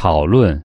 讨论